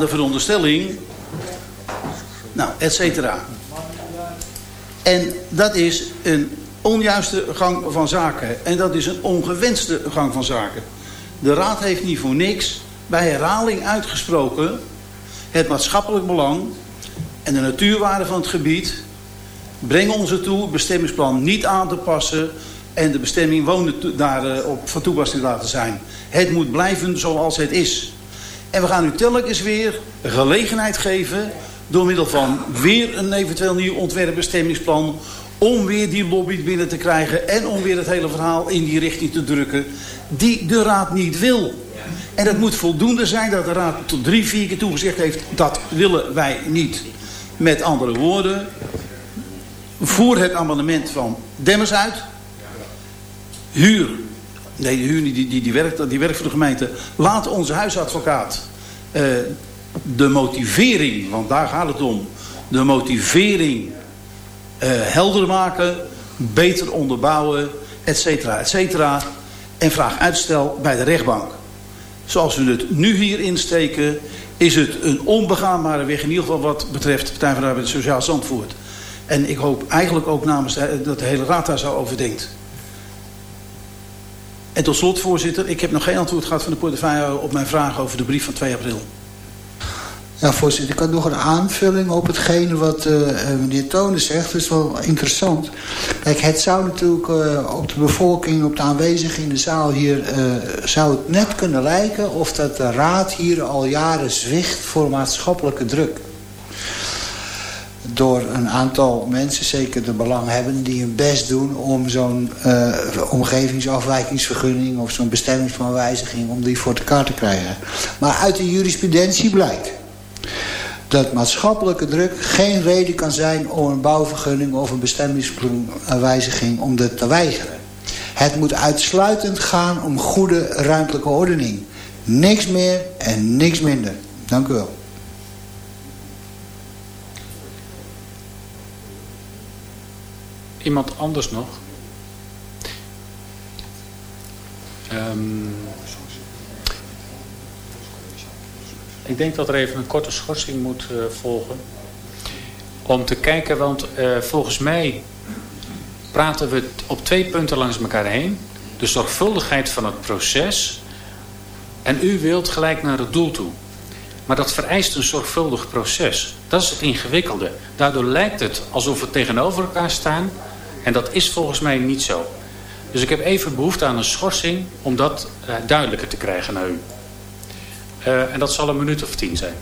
de veronderstelling, nou, et cetera. En dat is een onjuiste gang van zaken. En dat is een ongewenste gang van zaken. De Raad heeft niet voor niks bij herhaling uitgesproken... het maatschappelijk belang en de natuurwaarde van het gebied... brengen ons ertoe het bestemmingsplan niet aan te passen... en de bestemming wonen daar eh, op van toepassing laten zijn. Het moet blijven zoals het is. En we gaan u telkens weer gelegenheid geven... door middel van weer een eventueel nieuw ontwerpbestemmingsplan... om weer die lobby binnen te krijgen... en om weer het hele verhaal in die richting te drukken... die de Raad niet wil. En het moet voldoende zijn dat de Raad tot drie, vier keer toegezegd heeft... dat willen wij niet. Met andere woorden... voer het amendement van Demmers uit... huur Nee, de huur die, die, die, werkt, die werkt voor de gemeente. Laat onze huisadvocaat de motivering, want daar gaat het om. De motivering uh, helder maken, beter onderbouwen, et cetera, et cetera. En vraag uitstel bij de rechtbank. Zoals we het nu hier insteken, is het een onbegaanbare weg. In ieder geval wat betreft Partij van de Arbeid Sociaal Zandvoort. En ik hoop eigenlijk ook namens dat de hele raad daar zo over denkt. En tot slot, voorzitter, ik heb nog geen antwoord gehad van de portefeuille op mijn vraag over de brief van 2 april. Ja, voorzitter, ik had nog een aanvulling op hetgene wat uh, meneer Tonen zegt. Dat is wel interessant. Kijk, het zou natuurlijk uh, op de bevolking, op de aanwezigen in de zaal hier... Zou het net kunnen lijken of dat de raad hier al jaren zwicht voor maatschappelijke druk door een aantal mensen, zeker de belanghebbenden... die hun best doen om zo'n uh, omgevingsafwijkingsvergunning... of zo'n bestemmingsplanwijziging, om die voor elkaar te krijgen. Maar uit de jurisprudentie blijkt dat maatschappelijke druk geen reden kan zijn... om een bouwvergunning of een bestemmingsplanwijziging om dat te weigeren. Het moet uitsluitend gaan om goede ruimtelijke ordening. Niks meer en niks minder. Dank u wel. Iemand anders nog? Um, ik denk dat er even een korte schorsing moet uh, volgen. Om te kijken, want uh, volgens mij praten we op twee punten langs elkaar heen. De zorgvuldigheid van het proces. En u wilt gelijk naar het doel toe. Maar dat vereist een zorgvuldig proces. Dat is het ingewikkelde. Daardoor lijkt het alsof we tegenover elkaar staan... En dat is volgens mij niet zo. Dus ik heb even behoefte aan een schorsing om dat uh, duidelijker te krijgen naar u. Uh, en dat zal een minuut of tien zijn.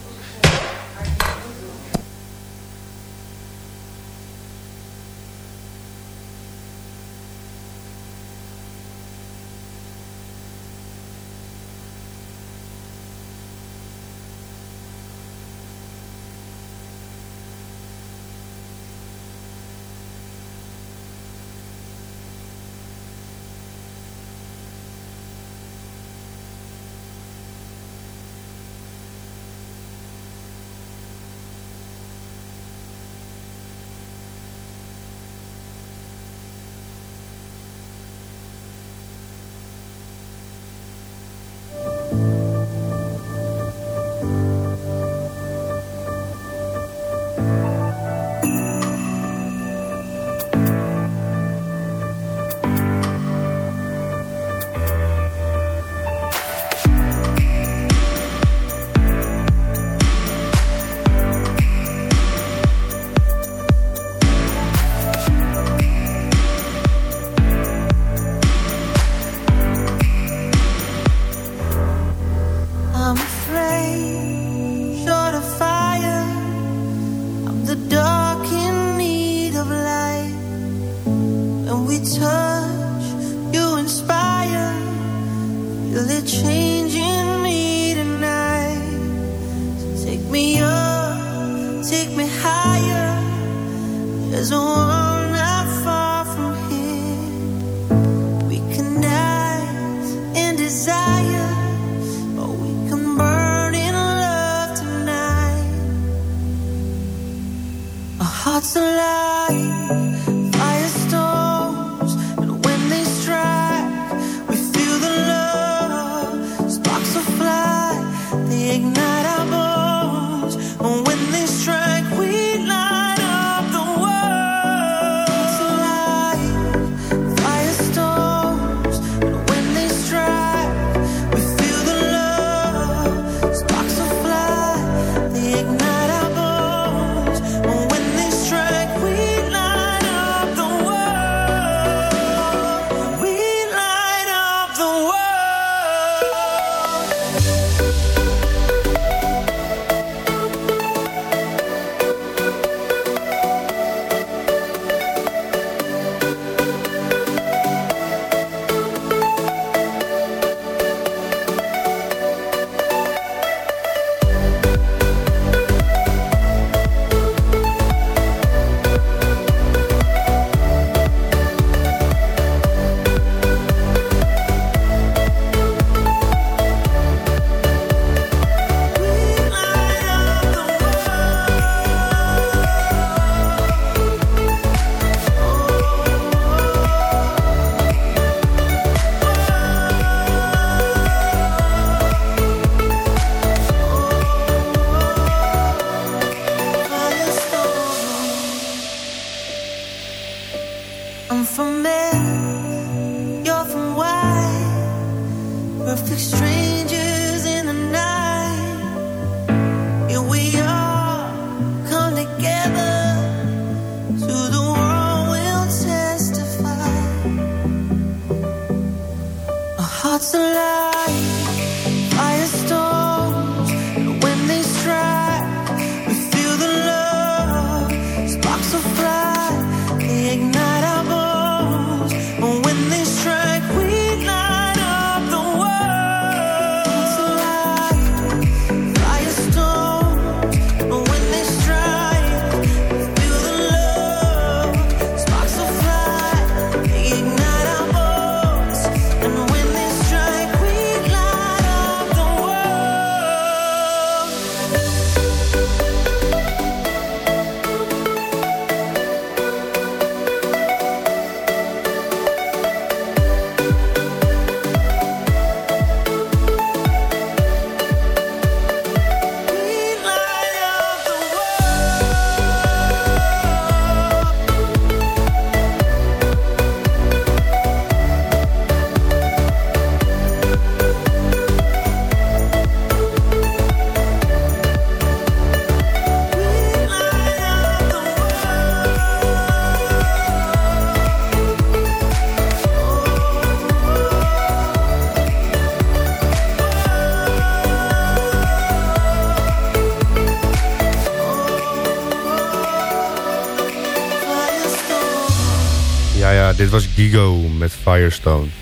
Gigo met Firestone.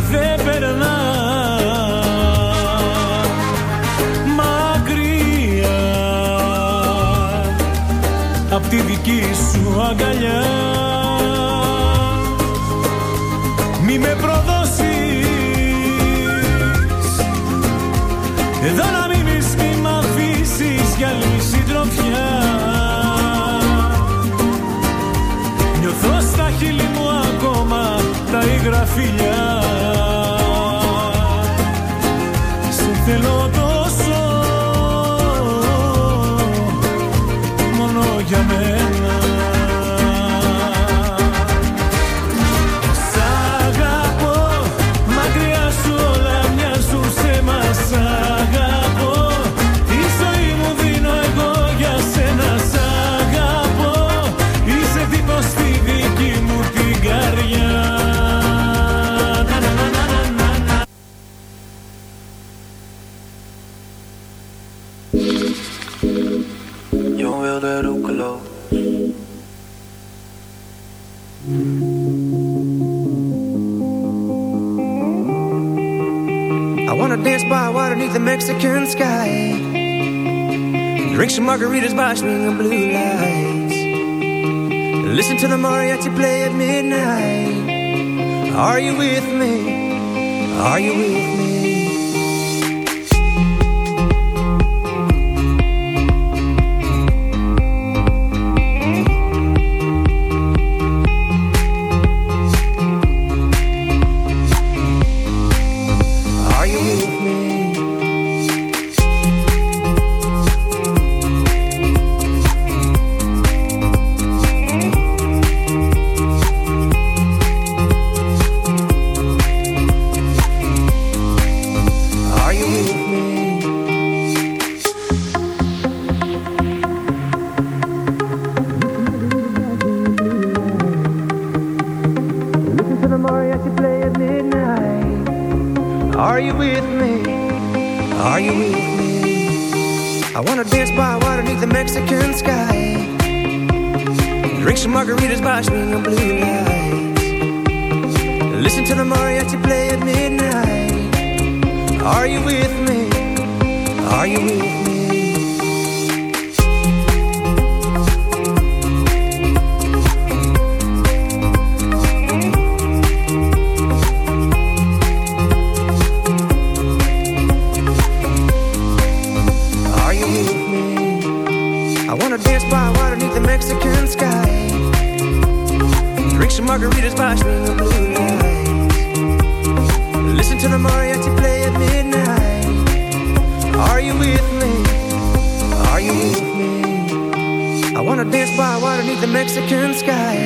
nothing the Mexican sky. Drink some margaritas by swinging blue lights. Listen to the mariachi play at midnight. Are you with me? Are you with me? wanna dance by water beneath the Mexican sky.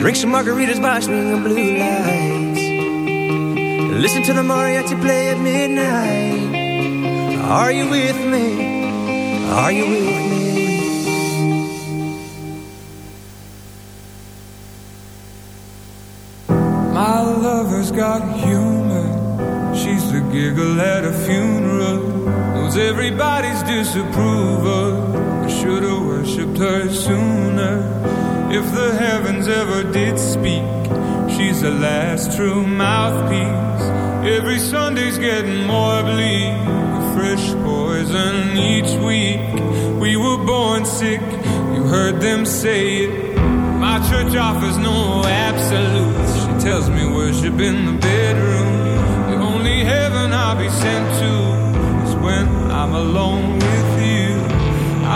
Drink some margaritas by swinging blue lights. Listen to the mariachi play at midnight. Are you with me? Are you with me? My lover's got humor. She's the giggle at a funeral. Knows everybody's disapproval should've worshipped her sooner. If the heavens ever did speak, she's the last true mouthpiece. Every Sunday's getting more bleak, a fresh poison each week. We were born sick, you heard them say it. My church offers no absolutes. She tells me worship in the bedroom. The only heaven I'll be sent to is when I'm alone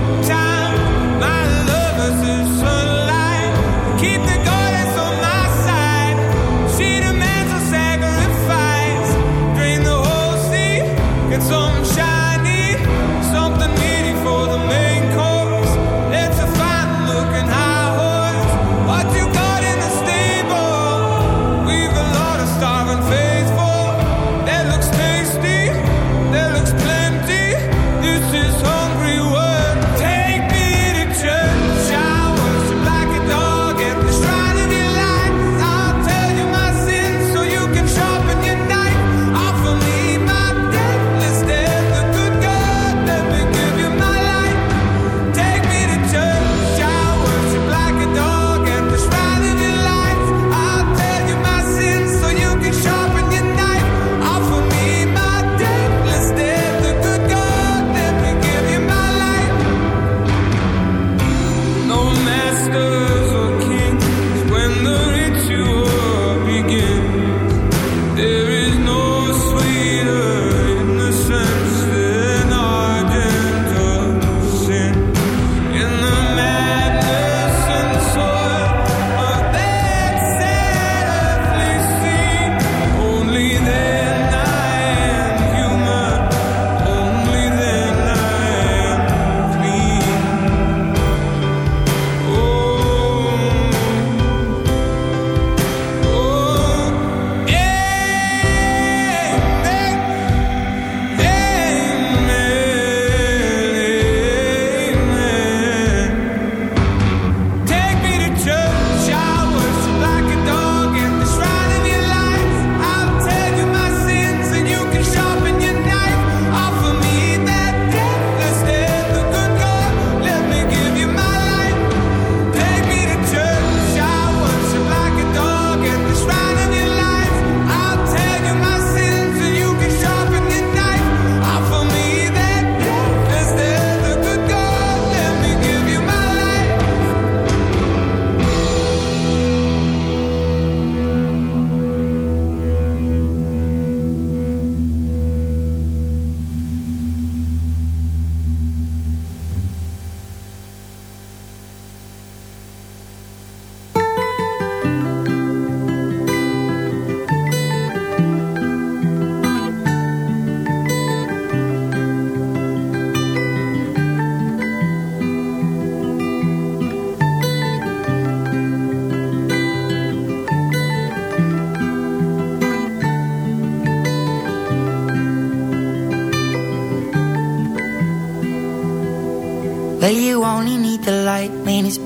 time.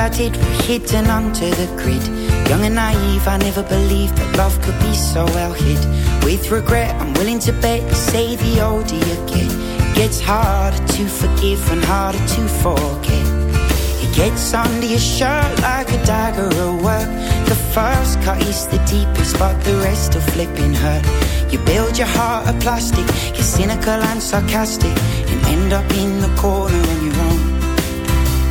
I did were under the grid. Young and naive, I never believed that love could be so well hid. With regret, I'm willing to bet, say the you get, it gets harder to forgive and harder to forget. It gets under your shirt like a dagger at work. The first cut is the deepest, but the rest are flipping hurt. You build your heart of plastic, you're cynical and sarcastic, and end up in the corner on your own.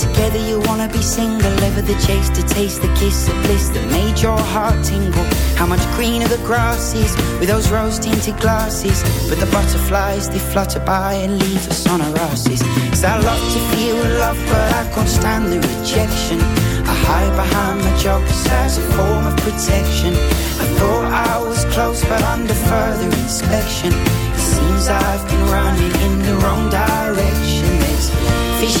Together, you wanna be single. Ever the chase to taste the kiss of bliss that made your heart tingle. How much greener the grass is with those rose tinted glasses. But the butterflies, they flutter by and leave us on our asses. Cause I love to feel love, but I can't stand the rejection. I hide behind my jokes as a form of protection. I thought I was close, but under further inspection. It seems I've been running in the wrong direction. There's fish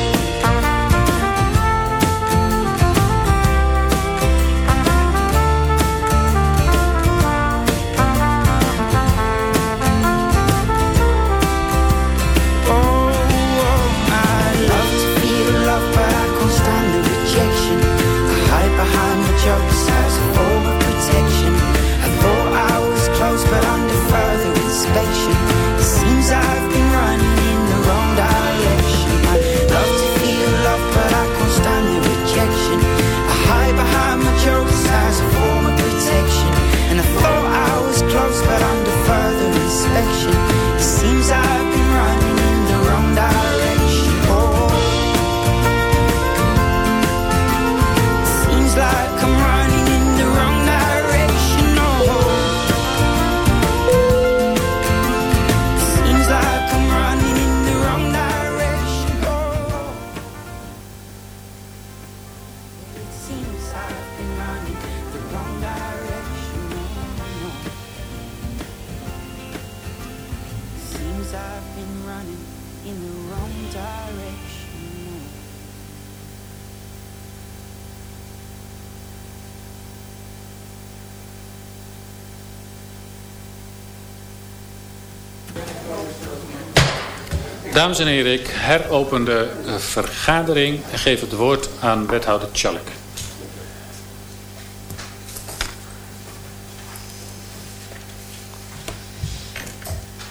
Dames en heren, ik heropen de eh, vergadering en geef het woord aan wethouder Tjallik.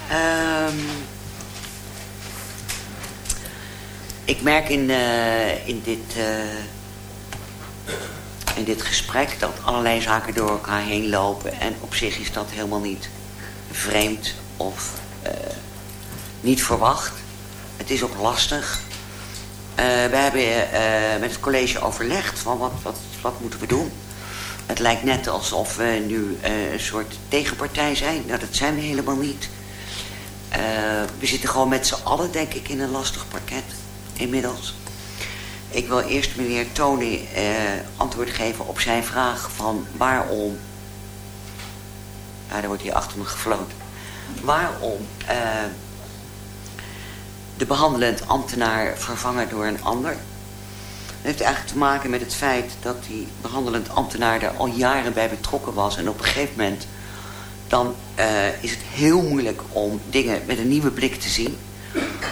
Ehm, ik merk in, eh, in, dit, eh, in dit gesprek dat allerlei zaken door elkaar heen lopen. En op zich is dat helemaal niet vreemd of niet verwacht. Het is ook lastig. Eh, we hebben eh, met het college overlegd van wat, wat, wat moeten we doen. Het lijkt net alsof we nu eh, een soort tegenpartij zijn. Nou, dat zijn we helemaal niet. We zitten gewoon met z'n allen, denk ik, in een lastig pakket inmiddels. Ik wil eerst meneer Tony antwoord geven op zijn vraag van waarom... Daar wordt hier achter me gefloten. Waarom de behandelend ambtenaar vervangen door een ander? Dat heeft eigenlijk te maken met het feit dat die behandelend ambtenaar er al jaren bij betrokken was. En op een gegeven moment dan eh, is het heel moeilijk om dingen met een nieuwe blik te zien.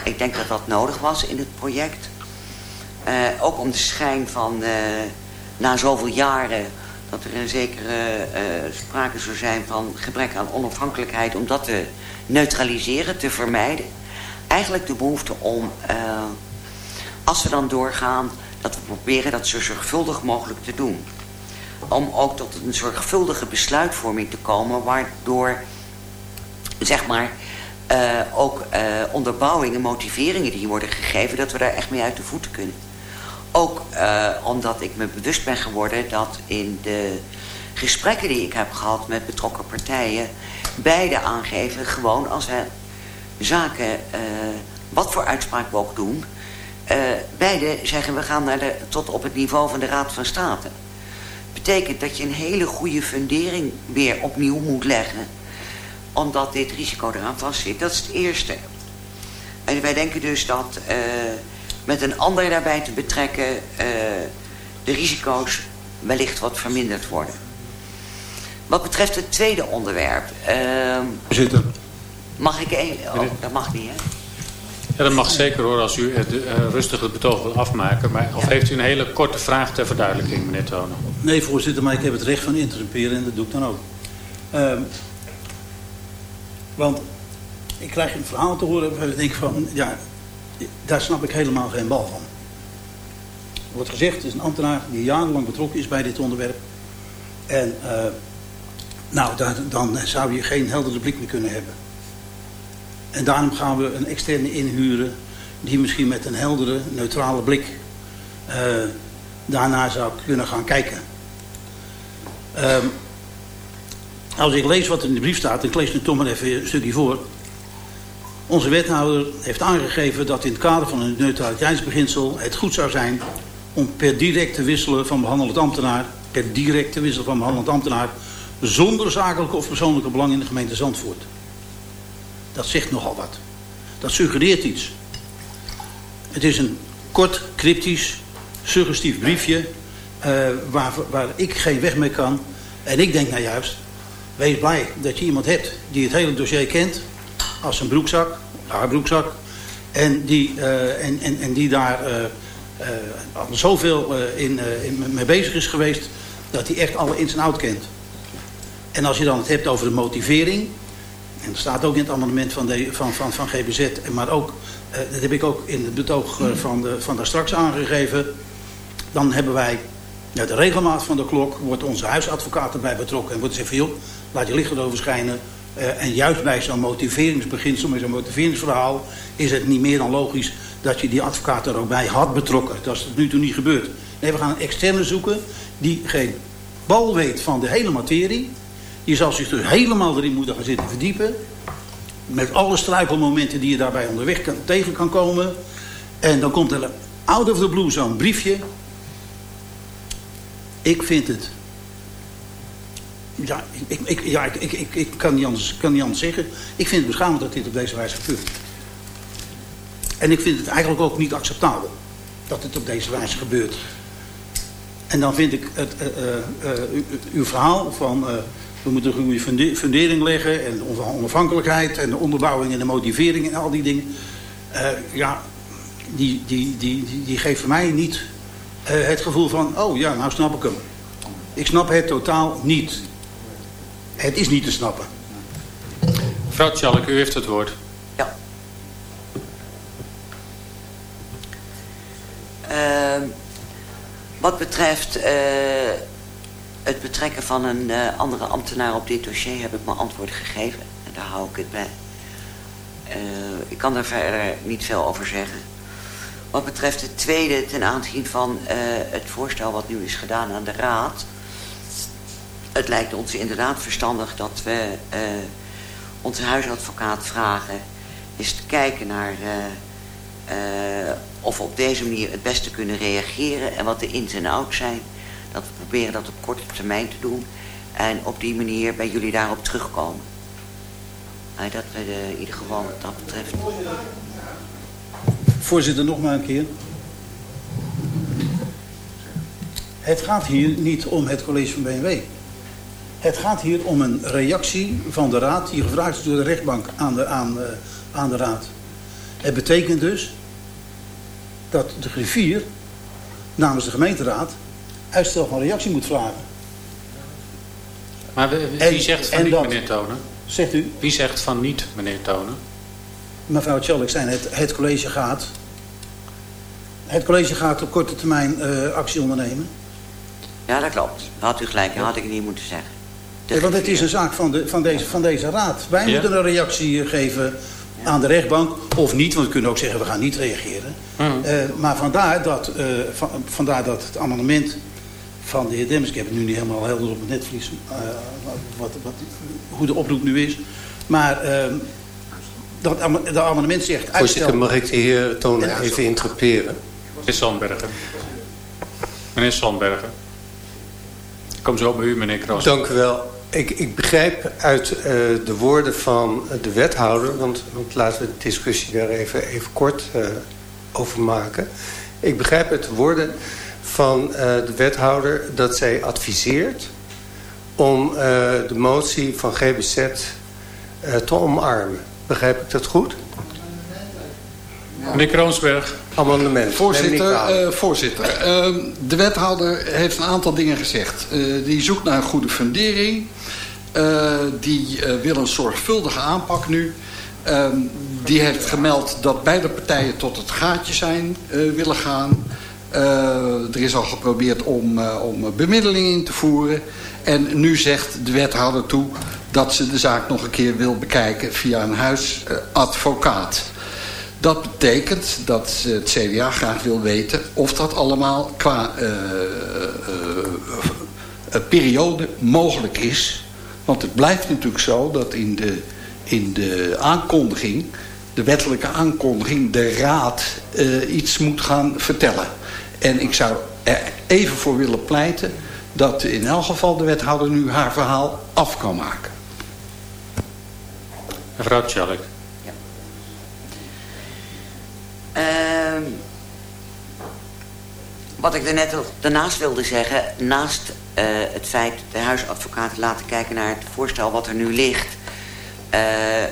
Ik denk dat dat nodig was in het project. Eh, ook om de schijn van eh, na zoveel jaren dat er een zekere sprake zou zijn van gebrek aan onafhankelijkheid om dat te neutraliseren, te vermijden. Eigenlijk de behoefte om, eh, als we dan doorgaan, dat we proberen dat zo zorgvuldig mogelijk te doen. Om ook tot een zorgvuldige besluitvorming te komen, waardoor, zeg maar, eh, ook eh, onderbouwing en motiveringen die worden gegeven, dat we daar echt mee uit de voeten kunnen. Ook omdat ik me bewust ben geworden dat in de gesprekken die ik heb gehad met betrokken partijen, beide aangeven gewoon als zaken, eh, wat voor uitspraak we ook doen, eh, beide zeggen we gaan naar de, tot op het niveau van de Raad van State. Betekent dat je een hele goede fundering weer opnieuw moet leggen, omdat dit risico eraan vastzit. Dat is het eerste. En wij denken dus dat eh, met een ander daarbij te betrekken de risico's wellicht wat verminderd worden. Wat betreft het tweede onderwerp. ehm, Zitten. Mag ik even... Oh, dat mag niet, hè? Ja, dat mag zeker hoor als u het, uh, rustig het betoog wil afmaken. Maar, of heeft u een hele korte vraag ter verduidelijking, meneer Tonen? Nee, voorzitter, maar ik heb het recht van interrumperen en dat doe ik dan ook. Uh, want ik krijg een verhaal te horen waar ik denk van, ja, daar snap ik helemaal geen bal van. Er wordt gezegd, het is een ambtenaar die jarenlang betrokken is bij dit onderwerp. En uh, nou, dan, dan zou je geen heldere blik meer kunnen hebben. En daarom gaan we een externe inhuren die misschien met een heldere, neutrale blik uh, daarna zou kunnen gaan kijken. Uh, als ik lees wat er in de brief staat, ik lees nu toch maar even een stukje voor. Onze wethouder heeft aangegeven dat in het kader van het neutraliteitsbeginsel het goed zou zijn om per direct te wisselen van behandelend ambtenaar, per direct te wisselen van behandelend ambtenaar, zonder zakelijke of persoonlijke belang in de gemeente Zandvoort. Dat zegt nogal wat. Dat suggereert iets. Het is een kort, cryptisch, suggestief briefje uh, waar, waar ik geen weg mee kan. En ik denk nou juist, wees blij dat je iemand hebt die het hele dossier kent als zijn broekzak, haar broekzak. En die, uh, en, en, die daar uh, al zoveel in, in, mee bezig is geweest dat hij echt alle ins en outs kent. En als je dan het hebt over de motivering, en dat staat ook in het amendement van, de, van, van, van GBZ, maar ook, dat heb ik ook in het betoog van, de, van daar straks aangegeven, dan hebben wij ja, de regelmaat van de klok, wordt onze huisadvocaat erbij betrokken en wordt gezegd van joh, laat je licht erover schijnen, uh, en juist bij zo'n motiveringsbeginsel, zo'n motiveringsverhaal, is het niet meer dan logisch dat je die advocaat er ook bij had betrokken. Dat is tot nu toe niet gebeurd. Nee, we gaan een externe zoeken die geen bal weet van de hele materie. Die zal zich dus helemaal erin moeten gaan zitten verdiepen. Met alle struikelmomenten die je daarbij onderweg kan, tegen kan komen. En dan komt er out of the blue zo'n briefje. Ik vind het ja, ik, ik, ja, ik, ik, ik, kan, niet anders, kan niet anders zeggen. Ik vind het beschamend dat dit op deze wijze gebeurt. En ik vind het eigenlijk ook niet acceptabel dat het op deze wijze gebeurt. En dan vind ik het, uh, uh, uh, uw verhaal van we moeten een goede fundering leggen en onafhankelijkheid en de onderbouwing en de motivering en al die dingen. ja, die, die, die, die, die geeft voor mij niet het gevoel van, oh ja, nou snap ik hem. Ik snap het totaal niet. Het is niet te snappen. Mevrouw Tjallik, u heeft het woord. Ja. Uh, wat betreft uh, het betrekken van een uh, andere ambtenaar op dit dossier heb ik mijn antwoord gegeven. En daar hou ik het bij. Uh, ik kan daar verder niet veel over zeggen. Wat betreft het tweede ten aanzien van het voorstel wat nu is gedaan aan de raad het lijkt ons inderdaad verstandig dat we onze huisadvocaat vragen... is te kijken naar of we op deze manier het beste kunnen reageren... en wat de ins en outs zijn. Dat we proberen dat op korte termijn te doen... en op die manier bij jullie daarop terugkomen. dat we de, in ieder geval wat dat betreft... Voorzitter, nog maar een keer. Het gaat hier niet om het college van BMW. Het gaat hier om een reactie van de raad die gevraagd is door de rechtbank aan de, aan, uh, aan de raad. Het betekent dus dat de griffier namens de gemeenteraad uitstel van reactie moet vragen. Maar wie en, zegt van niet, dat, meneer Tonen? Zegt u? Wie zegt van niet, meneer Tonen? Mevrouw Tjallik zei het, het college gaat... Het college gaat op korte termijn uh, actie ondernemen. Ja, dat klopt. Had u gelijk, dat had ik niet moeten zeggen. Ja, want het is een zaak van, de, van, deze, van deze raad. Wij ja. moeten een reactie geven aan de rechtbank. Of niet, want we kunnen ook zeggen we gaan niet reageren. Mm. Uh, maar vandaar dat, uh, van, vandaar dat het amendement van de heer Demmers... ik heb het nu niet helemaal helder op het netvlies... Uh, wat, wat, hoe de oproep nu is. Maar ehm, dat de amendement zegt... Voorzitter, mag ik de heer Tonen even interpreteren? Meneer Sandbergen. Meneer Sandbergen. Ik kom zo bij u, meneer Kroos. Dank u wel ik, ik begrijp uit uh, de woorden van de wethouder... Want, want, laten we de discussie daar even, even kort uh, over maken. Ik begrijp uit de woorden van uh, de wethouder dat zij adviseert... om de motie van GBZ te omarmen. Begrijp ik dat goed? Meneer Kroonsberg. Amendement. Voorzitter, uh, voorzitter uh, de wethouder heeft een aantal dingen gezegd. Uh, die zoekt naar een goede fundering. die wil een zorgvuldige aanpak nu. Ehm, die heeft gemeld dat beide partijen tot het gaatje zijn willen gaan. Er is al geprobeerd om, om bemiddeling in te voeren. En nu zegt de wethouder toe dat ze de zaak nog een keer wil bekijken via een huisadvocaat. Dat betekent dat het CDA graag wil weten of dat allemaal qua uh, periode mogelijk is. Want het blijft natuurlijk zo dat in de, in de aankondiging, de wettelijke aankondiging, de raad iets moet gaan vertellen. En ik zou er even voor willen pleiten dat in elk geval de wethouder nu haar verhaal af kan maken. Mevrouw Tjallik. Uh, wat ik er net daarnaast wilde zeggen... naast uh, het feit de huisadvocaat laten kijken naar het voorstel wat er nu ligt... Uh,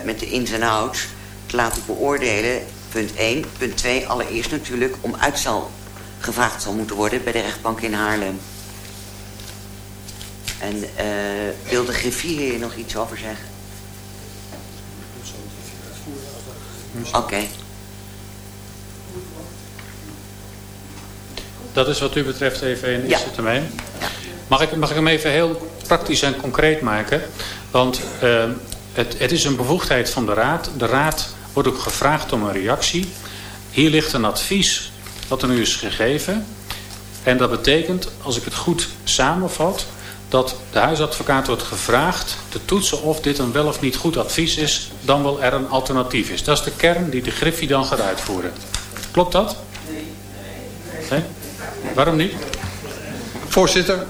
met de ins en outs, laten beoordelen, punt 1. Punt 2, allereerst natuurlijk om uitstel gevraagd zal moeten worden... bij de rechtbank in Haarlem. En uh, wil de griffier hier nog iets over zeggen? Oké. Okay. Dat is wat u betreft even in eerste ja. termijn. Mag ik, mag ik hem even heel praktisch en concreet maken? Want uh, het, het is een bevoegdheid van de Raad. De Raad wordt ook gevraagd om een reactie. Hier ligt een advies wat er nu is gegeven. En dat betekent, als ik het goed samenvat... dat de huisadvocaat wordt gevraagd te toetsen of dit een wel of niet goed advies is... dan wel er een alternatief is. Dat is de kern die de Griffie dan gaat uitvoeren. Klopt dat? Nee? Waarom niet? Voorzitter,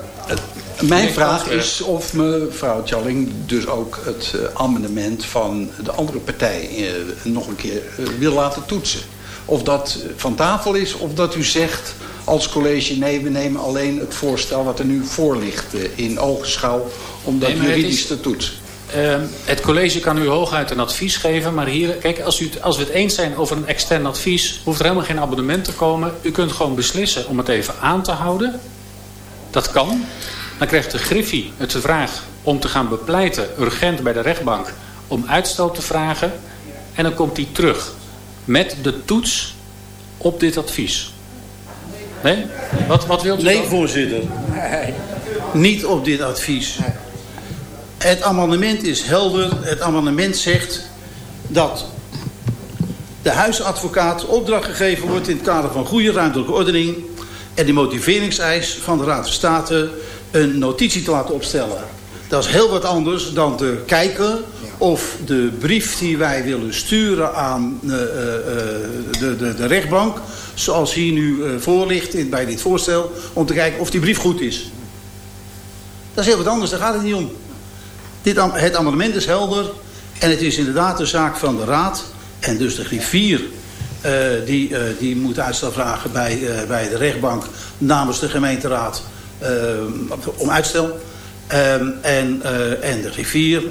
mijn vraag is of mevrouw Tjalling dus ook het amendement van de andere partij nog een keer wil laten toetsen. Of dat van tafel is of dat u zegt als college... nee, we nemen alleen het voorstel wat er nu voor ligt in ogenschouw... om dat nee, juridisch is, te toetsen. Uh, het college kan u hooguit een advies geven. Maar hier, kijk, als, u, als we het eens zijn over een extern advies... hoeft er helemaal geen abonnement te komen. U kunt gewoon beslissen om het even aan te houden. Dat kan. Dan krijgt de Griffie het de vraag om te gaan bepleiten... urgent bij de rechtbank om uitstel te vragen. En dan komt hij terug met de toets op dit advies. Nee? Wat, wat wilt u Nee, dan? voorzitter. Nee. Niet op dit advies. Het amendement is helder. Het amendement zegt dat de huisadvocaat opdracht gegeven wordt... in het kader van goede ruimtelijke ordening... en de motiveringseis van de Raad van State een notitie te laten opstellen. Dat is heel wat anders dan te kijken of de brief die wij willen sturen aan uh, uh, de, de, de rechtbank... zoals hier nu uh, voor ligt in, bij dit voorstel... om te kijken of die brief goed is. Dat is heel wat anders, daar gaat het niet om. Dit, het amendement is helder en het is inderdaad de zaak van de raad. En dus de griffier die, uh, die moet uitstel vragen bij, uh, bij de rechtbank namens de gemeenteraad om uitstel. Um, en, en de griffier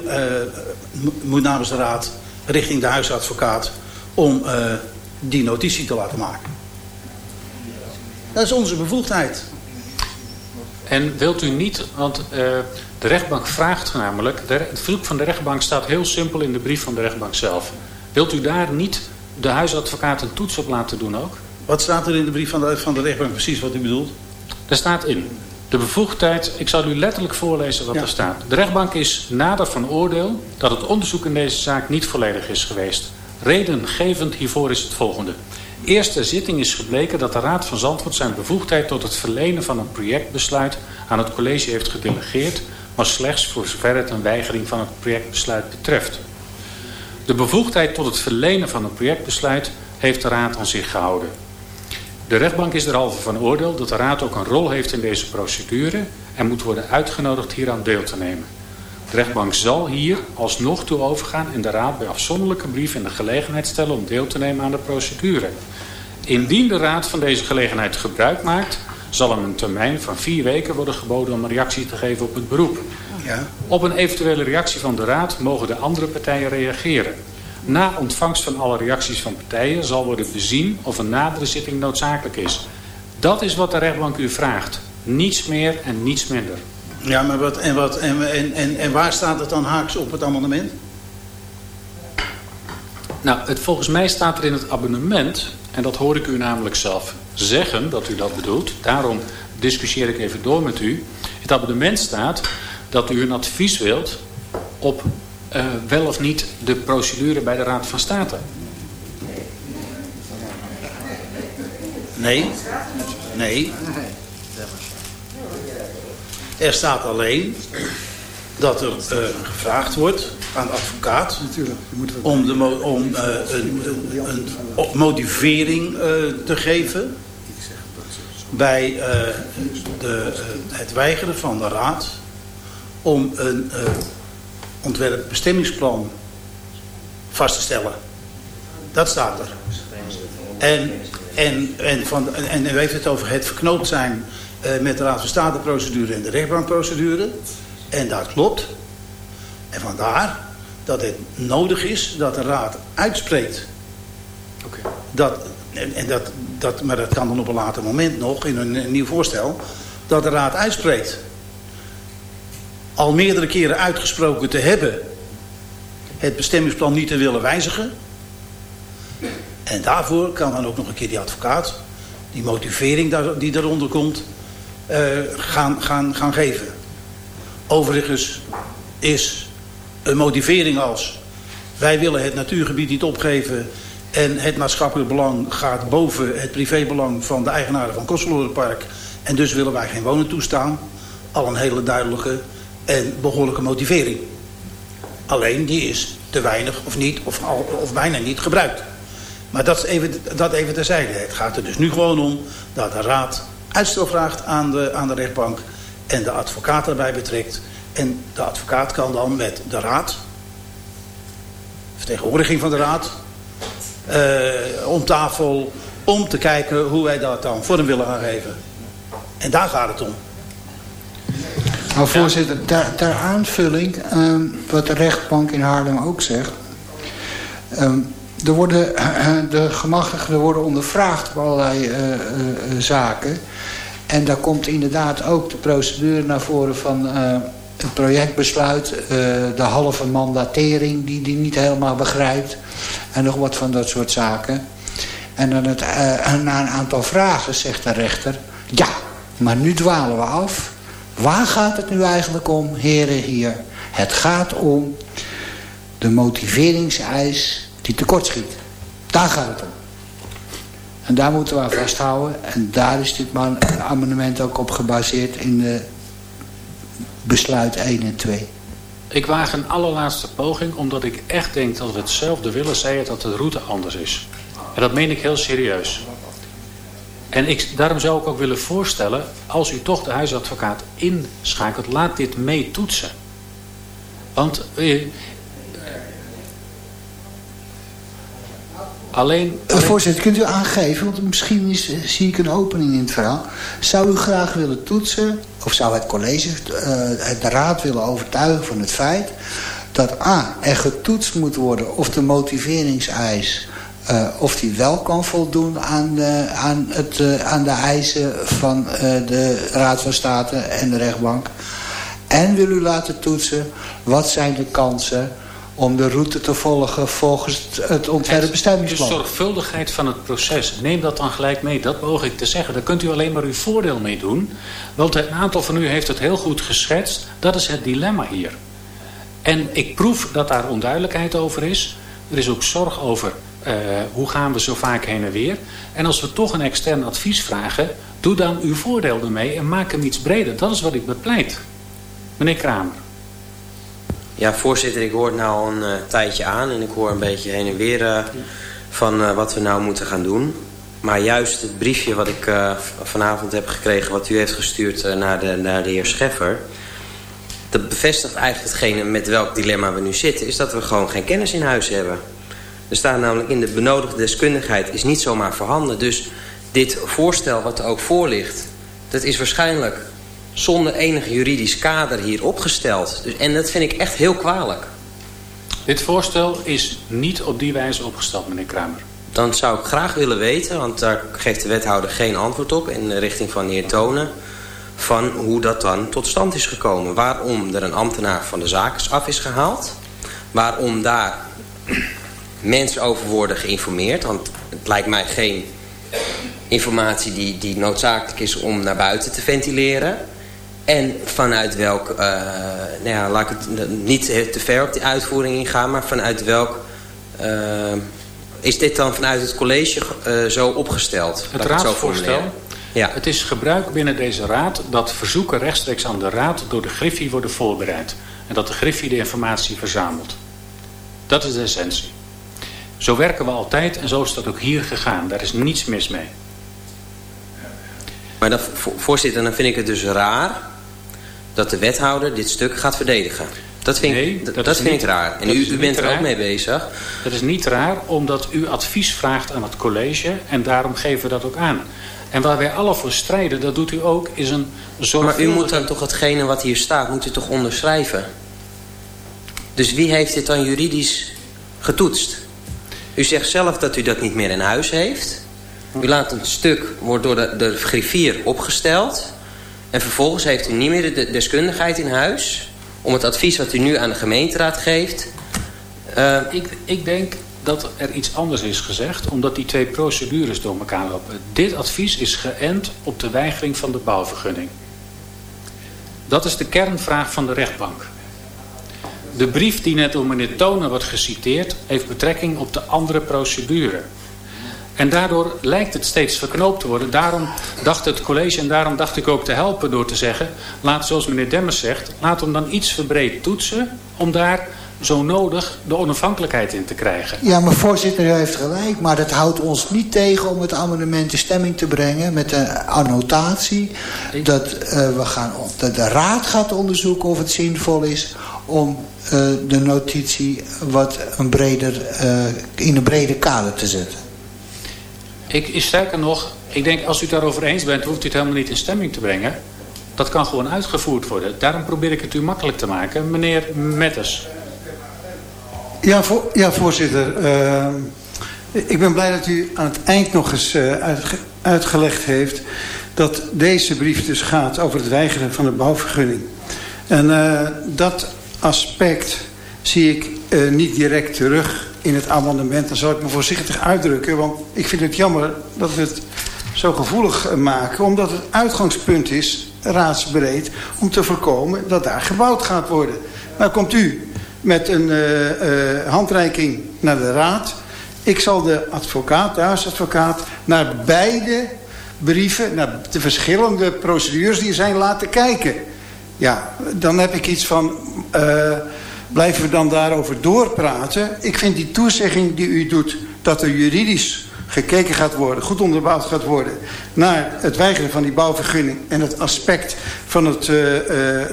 moet namens de raad richting de huisadvocaat om die notitie te laten maken. Dat is onze bevoegdheid. En wilt u niet, want de rechtbank vraagt namelijk, het verzoek van de rechtbank staat heel simpel in de brief van de rechtbank zelf. Wilt u daar niet de huisadvocaat een toets op laten doen ook? Wat staat er in de brief van de, van de rechtbank precies wat u bedoelt? Er staat in, de bevoegdheid, ik zal u letterlijk voorlezen wat ja. er staat. De rechtbank is nader van oordeel dat het onderzoek in deze zaak niet volledig is geweest. Redengevend hiervoor is het volgende. Eerste zitting is gebleken dat de Raad van Zandvoort zijn bevoegdheid tot het verlenen van een projectbesluit aan het college heeft gedelegeerd maar slechts voor zover het een weigering van het projectbesluit betreft. De bevoegdheid tot het verlenen van een projectbesluit heeft de Raad aan zich gehouden. De rechtbank is derhalve van oordeel dat de Raad ook een rol heeft in deze procedure en moet worden uitgenodigd hieraan deel te nemen. De rechtbank zal hier alsnog toe overgaan en de Raad bij afzonderlijke brief in de gelegenheid stellen om deel te nemen aan de procedure. Indien de Raad van deze gelegenheid gebruik maakt, zal hem een termijn van vier weken worden geboden om een reactie te geven op het beroep. Ja. Op een eventuele reactie van de Raad mogen de andere partijen reageren. Na ontvangst van alle reacties van partijen zal worden bezien of een nadere zitting noodzakelijk is. Dat is wat de rechtbank u vraagt. Niets meer en niets minder. Ja, maar wat, en, wat, en, en, en, en waar staat het dan haaks op het amendement? Nou, het, volgens mij staat er in het abonnement, en dat hoor ik u namelijk zelf zeggen dat u dat bedoelt. Daarom discussieer ik even door met u. In het abonnement staat dat u een advies wilt op uh, wel of niet de procedure bij de Raad van State. Nee. Nee. Er staat alleen dat er uh, gevraagd wordt aan de advocaat om, de mo om uh, een, een, een, motivering uh, te geven bij de, het weigeren van de raad om een ontwerpbestemmingsplan vast te stellen. Dat staat er. En, en, en, van, en u heeft het over het verknoopt zijn uh, met de Raad van State procedure en de rechtbankprocedure. En dat klopt. En vandaar dat het nodig is dat de Raad uitspreekt. Okay. Dat, en, en dat, dat, maar dat kan dan op een later moment nog in een, een nieuw voorstel. Dat de Raad uitspreekt al meerdere keren uitgesproken te hebben het bestemmingsplan niet te willen wijzigen. En daarvoor kan dan ook nog een keer die advocaat, die motivering die daaronder komt, uh, gaan, gaan, gaan geven. Overigens is een motivering als wij willen het natuurgebied niet opgeven en het maatschappelijk belang gaat boven het privébelang van de eigenaren van Kosselorenpark en dus willen wij geen wonen toestaan. Al een hele duidelijke en behoorlijke motivering. Alleen die is te weinig of niet of, al, of bijna niet gebruikt. Maar dat, even, dat even terzijde. Het gaat er dus nu gewoon om dat de raad uitstel vraagt aan de, aan de rechtbank en de advocaat erbij betrekt. En de advocaat kan dan met de raad, vertegenwoordiging van de raad, uh, om tafel om te kijken hoe wij dat dan vorm willen gaan geven. En daar gaat het om. Nou voorzitter, ter, ter aanvulling, um, wat de rechtbank in Haarlem ook zegt. Um, er worden, de gemachtigden worden ondervraagd op allerlei uh, uh, zaken. En daar komt inderdaad ook de procedure naar voren van uh, het projectbesluit. de halve mandatering die die niet helemaal begrijpt. En nog wat van dat soort zaken. En dan het, na een aantal vragen zegt de rechter... Ja, maar nu dwalen we af. Waar gaat het nu eigenlijk om, heren hier? Het gaat om de motiveringseis die tekortschiet. Daar gaat het om. En daar moeten we aan vasthouden. En daar is dit amendement ook op gebaseerd in de besluit 1 en 2. Ik waag een allerlaatste poging, omdat ik echt denk dat we hetzelfde willen, zei het dat de route anders is. En dat meen ik heel serieus. En ik, daarom zou ik ook willen voorstellen, als u toch de huisadvocaat inschakelt, laat dit mee toetsen. Want eh, alleen, alleen... Voorzitter, kunt u aangeven, want misschien is, zie ik een opening in het verhaal. Zou u graag willen toetsen, of zou het college, uh, de raad willen overtuigen van het feit... dat A, er getoetst moet worden of de motiveringseis uh, of die wel kan voldoen aan de, aan het, uh, aan de eisen van uh, de Raad van State en de rechtbank. En wil u laten toetsen wat zijn de kansen om de route te volgen volgens het ontwerpbestemmingsplan. De zorgvuldigheid van het proces, neem dat dan gelijk mee. Dat behoog ik te zeggen. Daar kunt u alleen maar uw voordeel mee doen. Want een aantal van u heeft het heel goed geschetst. Dat is het dilemma hier. En ik proef dat daar onduidelijkheid over is. Er is ook zorg over uh, hoe gaan we zo vaak heen en weer. En als we toch een extern advies vragen, doe dan uw voordeel ermee en maak hem iets breder. Dat is wat ik bepleit. Meneer Kramer. Ja, voorzitter, ik hoor het nou een uh, tijdje aan en ik hoor een beetje heen en weer uh, van wat we nou moeten gaan doen. Maar juist het briefje wat ik vanavond heb gekregen, wat u heeft gestuurd naar, de, naar de heer Scheffer... dat bevestigt eigenlijk hetgene met welk dilemma we nu zitten... is dat we gewoon geen kennis in huis hebben. Er staat namelijk in de benodigde deskundigheid is niet zomaar voorhanden. Dus dit voorstel wat er ook voor ligt, dat is waarschijnlijk zonder enig juridisch kader hier opgesteld. Dus, en dat vind ik echt heel kwalijk. Dit voorstel is niet op die wijze opgesteld, meneer Kramer. Dan zou ik graag willen weten, want daar geeft de wethouder geen antwoord op... in de richting van de heer Tonen, van hoe dat dan tot stand is gekomen. Waarom er een ambtenaar van de zaken af is gehaald. Waarom daar mensen over worden geïnformeerd. Want het lijkt mij geen informatie die, die noodzakelijk is om naar buiten te ventileren. En vanuit welk, uh, nou ja, laat ik het niet te ver op die uitvoering ingaan, maar vanuit welk, uh, is dit dan vanuit het college uh, zo opgesteld? Het raadsvoorstel, ja. het is gebruik binnen deze raad dat verzoeken rechtstreeks aan de raad door de griffie worden voorbereid. En dat de griffie de informatie verzamelt. Dat is de essentie. Zo werken we altijd en zo is dat ook hier gegaan. Daar is niets mis mee. Maar dan, voorzitter, dan vind ik het dus raar dat de wethouder dit stuk gaat verdedigen. Dat vind, nee, dat, dat vind niet, ik raar. En u, u bent er ook mee bezig. Dat is niet raar, omdat u advies vraagt aan het college. En daarom geven we dat ook aan. En waar wij alle voor strijden, dat doet u ook, is een zorgvuldige... Maar u moet dan toch hetgene wat hier staat, moet u toch onderschrijven? Dus wie heeft dit dan juridisch getoetst? U zegt zelf dat u dat niet meer in huis heeft. U laat een stuk, wordt door de, de griffier opgesteld. En vervolgens heeft u niet meer de deskundigheid in huis... om het advies wat u nu aan de gemeenteraad geeft... Uh, ik, ik denk dat er iets anders is gezegd... omdat die twee procedures door elkaar lopen. Dit advies is geënt op de weigering van de bouwvergunning. Dat is de kernvraag van de rechtbank. De brief die net door meneer Tonen wordt geciteerd... heeft betrekking op de andere procedure... En daardoor lijkt het steeds verknoopt te worden. Daarom dacht het college en daarom dacht ik ook te helpen door te zeggen... laat, zoals meneer Demmers zegt, laat hem dan iets verbreed toetsen... om daar zo nodig de onafhankelijkheid in te krijgen. Ja, maar voorzitter, u heeft gelijk. Maar dat houdt ons niet tegen om het amendement in stemming te brengen... met de annotatie dat, uh, we gaan, dat de raad gaat onderzoeken of het zinvol is... om uh, de notitie wat een breder, uh, in een breder kader te zetten. Ik, sterker nog, ik denk als u het daarover eens bent... hoeft u het helemaal niet in stemming te brengen. Dat kan gewoon uitgevoerd worden. Daarom probeer ik het u makkelijk te maken. Meneer Metters. Ja, voor, ja voorzitter. Uh, ik ben blij dat u aan het eind nog eens uh, uitge uitgelegd heeft... dat deze brief dus gaat over het weigeren van de bouwvergunning. En uh, dat aspect zie ik niet direct terug in het amendement. Dan zal ik me voorzichtig uitdrukken. Want ik vind het jammer dat we het zo gevoelig maken. Omdat het uitgangspunt is, raadsbreed, om te voorkomen dat daar gebouwd gaat worden. Nou komt u met een uh, handreiking naar de raad. Ik zal de advocaat, de huisadvocaat, naar beide brieven, naar de verschillende procedures die er zijn, laten kijken. Ja, dan heb ik iets van... Uh, blijven we dan daarover doorpraten. Ik vind die toezegging die u doet dat er juridisch gekeken gaat worden, goed onderbouwd gaat worden... naar het weigeren van die bouwvergunning en het aspect van het, uh, uh,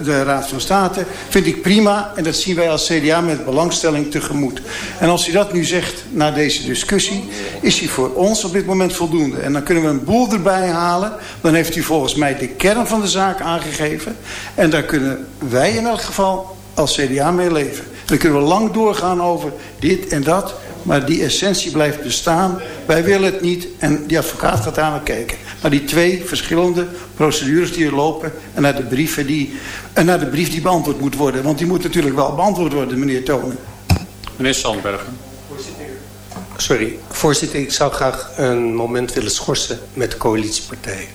de Raad van State... vind ik prima en dat zien wij als CDA met belangstelling tegemoet. En als u dat nu zegt na deze discussie, is die voor ons op dit moment voldoende. En dan kunnen we een boel erbij halen. Dan heeft u volgens mij de kern van de zaak aangegeven. En daar kunnen wij in elk geval als CDA mee leven. Dan kunnen we lang doorgaan over dit en dat. Maar die essentie blijft bestaan. Wij willen het niet. En die advocaat gaat daar naar kijken. Naar die twee verschillende procedures die er lopen. En naar de, brieven die, en naar de brief die beantwoord moet worden. Want die moet natuurlijk wel beantwoord worden, meneer Tonen. Meneer Sandbergen. Sorry, voorzitter. Ik zou graag een moment willen schorsen met de coalitiepartijen.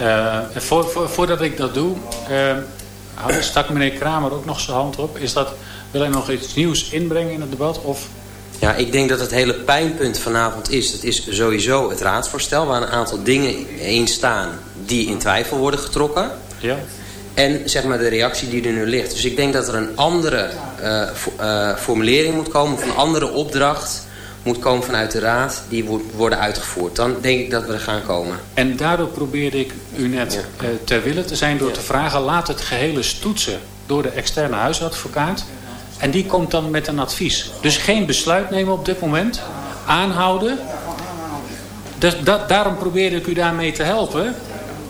Uh, voor, voor, voordat ik dat doe... Uh, stak meneer Kramer ook nog zijn hand op. Is dat, wil hij nog iets nieuws inbrengen in het debat? Of? Ja, ik denk dat het hele pijnpunt vanavond is... dat is sowieso het raadsvoorstel... waar een aantal dingen in staan die in twijfel worden getrokken. Ja. En zeg maar de reactie die er nu ligt. Dus ik denk dat er een andere uh, uh, formulering moet komen... of een andere opdracht moet komen vanuit de raad... die worden uitgevoerd. Dan denk ik dat we er gaan komen. En daardoor probeerde ik u net uh, ter wille te zijn door ja. te vragen... laat het gehele stoetsen door de externe huisadvocaat... En die komt dan met een advies. Dus geen besluit nemen op dit moment. Aanhouden. Dus dat, daarom probeer ik u daarmee te helpen.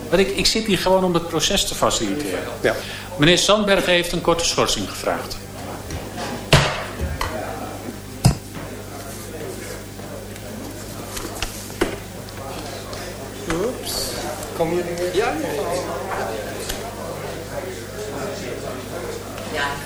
Want ik, ik zit hier gewoon om het proces te faciliteren. Ja. Meneer Sandberg heeft een korte schorsing gevraagd. Oeps. Komen jullie weer? Ja. ja.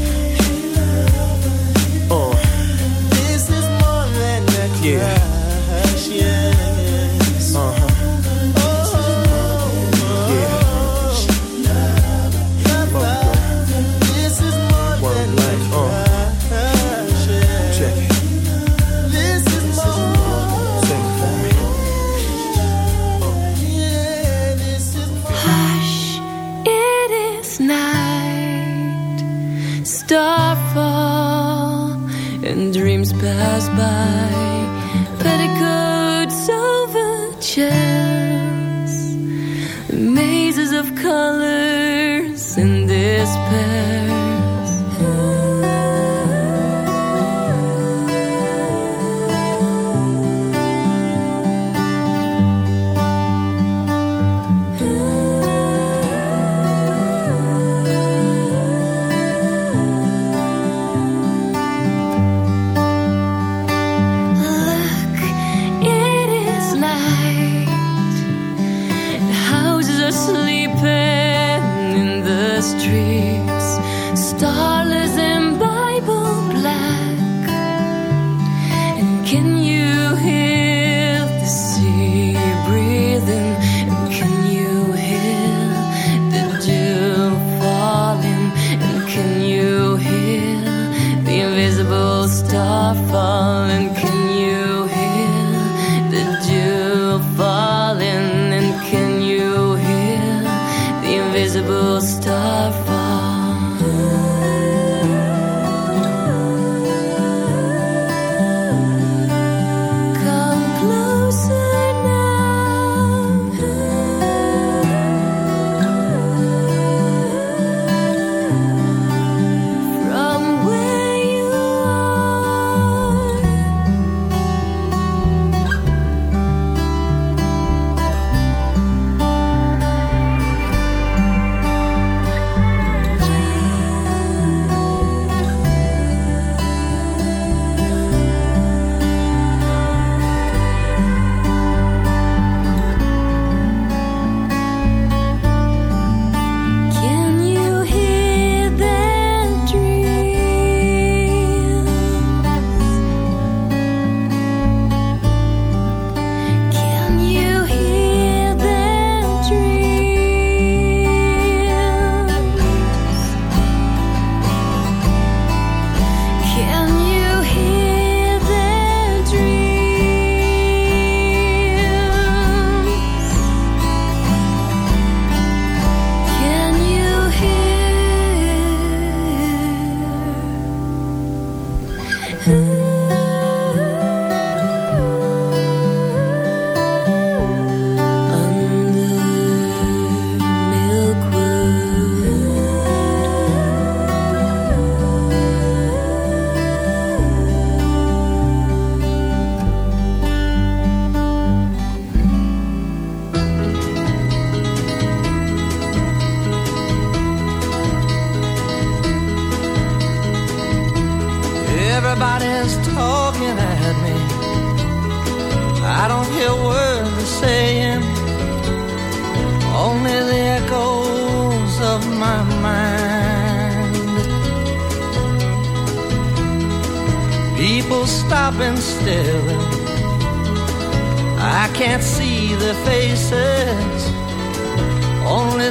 Yeah.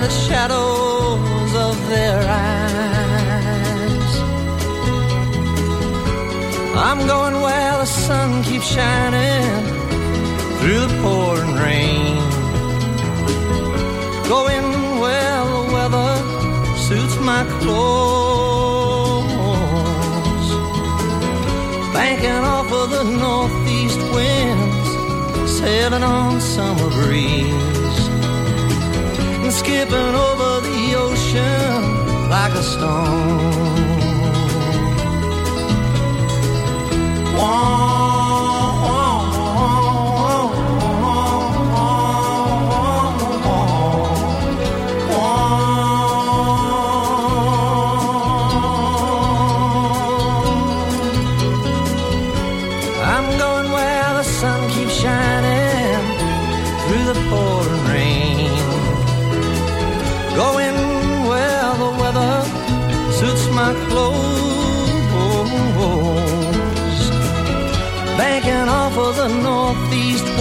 The shadows of their eyes. I'm going where the sun keeps shining through the pouring rain. Going well, the weather suits my clothes. Banking off of the northeast winds, sailing on summer breeze. Skipping over the ocean like a stone. I'm